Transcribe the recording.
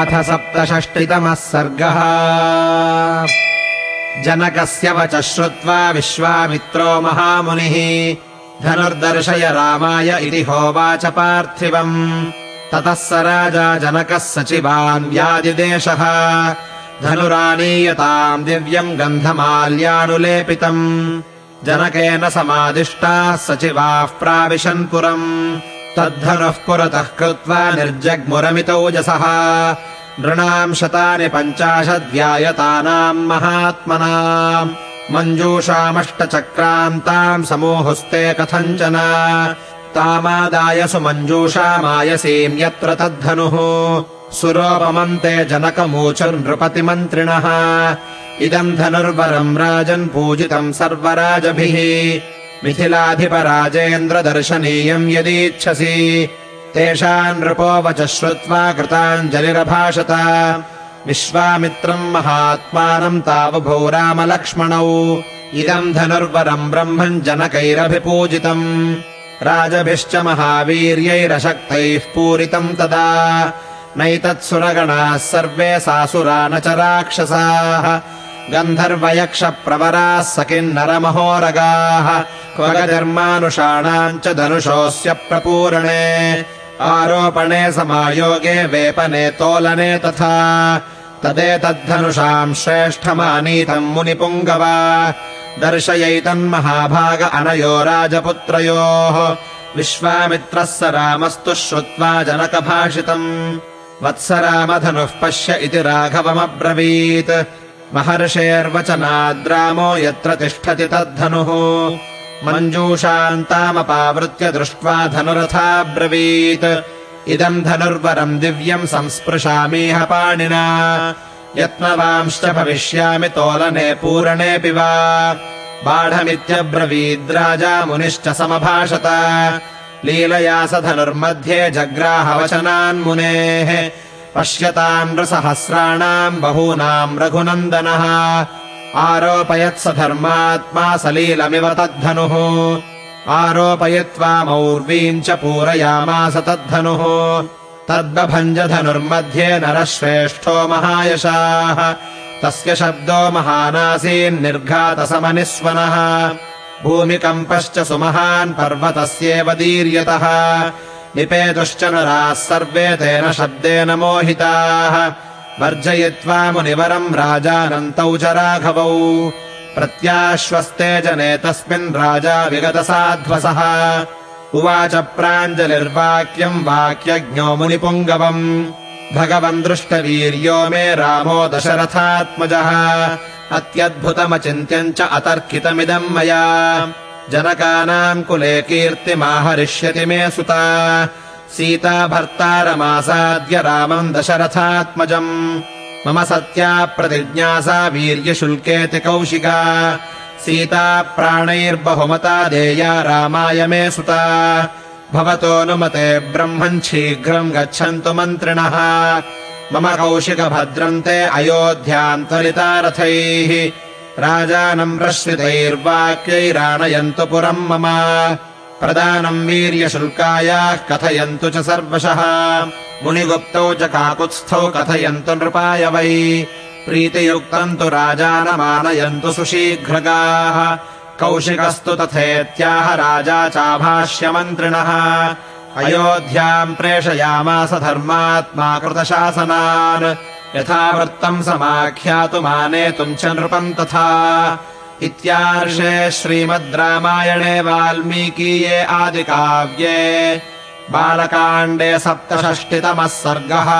अथ सप्तषष्टितमः सर्गः। जनकस्य वच श्रुत्वा विश्वामित्रो महामुनिः धनुर्दर्शय रामाय इति होवाच पार्थिवम्। ततः स राजा जनकः सचिवान् व्यादिदेशः धनुरानीयताम् दिव्यम् गन्धमाल्यानुलेपितम्। जनकेन समादिष्टाः सचिवाः प्राविशन् पुरम् तद्धनुः पुरतः कृत्वा निर्जग्मुरमितौजसः नृणाम् शतानि पञ्चाशद्व्यायतानाम् महात्मनाम्। मञ्जूषामष्टचक्रान्ताम् समूहुस्ते कथञ्चन। तामादाय सुमञ्जूषामायसीम् यत्र तद्धनुः। सुरोपमन्ते जनकमूचुर्नृपतिमन्त्रिणः इदम् धनुर्वरम् राजन् पूजितम् सर्वराजभिः मिथिलाधिपराजेन्द्रदर्शनीयम् यदीच्छसि। तेषाम् नृपोवच श्रुत्वा कृताञ्जलिरभाषत। विश्वामित्रम् महात्मानम् तावुभौ रामलक्ष्मणौ इदम् धनुर्वरम् ब्रह्मम् जनकैरभिपूजितम्। राजभिश्च महावीर्यैरशक्तैः पूरितम् तदा। नैतत्सुरगणाः सर्वे सासुरा न च राक्षसाः। गन्धर्वयक्षप्रवराः स किन्नरमहोरगाः क्वगधर्मानुषाणाम् च धनुषोऽस्य प्रपूरणे। आरोपणे समायोगे वेपने तोलने तथा। तदेतद्धनुषाम् श्रेष्ठमानीतम् मुनिपुङ्गव। दर्शयैतन्महाभाग अनयो राजपुत्रयोः। विश्वामित्रः स रामस्तु श्रुत्वा जनकभाषितम्। वत्स रामधनुः पश्य इति राघवमब्रवीत्। महर्षेर्वचनाद्रामो यत्र तिष्ठति तद्धनुः मञ्जूषान्तामपावृत्य दृष्ट्वा धनुरथाब्रवीत्। इदम् धनुर्वरम् दिव्यम् संस्पृशामीह पाणिना। यत्नवांश्च भविष्यामि तोलने पूरणेऽपि वा। बाढमित्यब्रवीद्राजा मुनिश्च समभाषत। लीलया स धनुर्मध्ये जग्राहवचनान्मुनेः। पश्यताम् नृसहस्राणाम् बहूनाम् रघुनन्दनः आरोपयत्स धर्मात्मा सलीलमिव तद्धनुः। आरोपयित्वा मौर्वीम् च पूरयामास तद्धनुः। तद्बभञ्जधनुर्मध्ये नरः श्रेष्ठो महायशाः। तस्य शब्दो महानासीन्निर्घातसमनिस्वनः भूमिकम्पश्च सुमहान् पर्वतस्येव दीर्यतः। निपेतुश्च नराः सर्वे तेन शब्देन मोहिताः वर्जयित्वा मुनिवरम् राजानन्तौ च राघवौ। प्रत्याश्वस्ते जने तस्मिन् राजा विगतसाध्वसः। उवाच प्राञ्जलिर्वाक्यम् वाक्यज्ञो मुनिपुङ्गवम् भगवन् दृष्टवीर्यो मे रामो दशरथात्मजः। अत्यद्भुतमचिन्त्यम् च अतर्कितमिदम् मया। जनकानाम् कुले कीर्तिमाहरिष्यति मे सुता सीता भर्तारमासाद्य रामम् दशरथात्मजम्। मम सत्या प्रतिज्ञा सा वीर्यशुल्केति कौशिका। सीता प्राणैर्बहुमता देया रामाय मे सुता। भवतोऽनुमते ब्रह्मन् शीघ्रम् गच्छन्तु मन्त्रिणः। मम कौशिकभद्रम् ते अयोध्याम् त्वरिता रथैः राजानम् प्रश्रितैर्वाक्यैराणयन्तु पुरम् मम प्रदानम् वीर्यशुल्कायाः कथयन्तु च सर्वशः। मुनिगुप्तौ च काकुत्स्थौ कथयन्तु नृपाय वै। प्रीतियुक्तम् तु राजानमानयन्तु सुशीघ्रगाः। कौशिकस्तु तथेत्याह राजा चाभाष्यमन्त्रिणः। अयोध्याम् प्रेषयामास धर्मात्मा कृतशासनान्। यथावृत्तम् समाख्यातुमानेतुम् च नृपम् तथा इत्यार्षे श्रीमद् रामायणे वाल्मीकीये आदिकाव्ये बालकाण्डे सप्तषष्टितमः सर्गः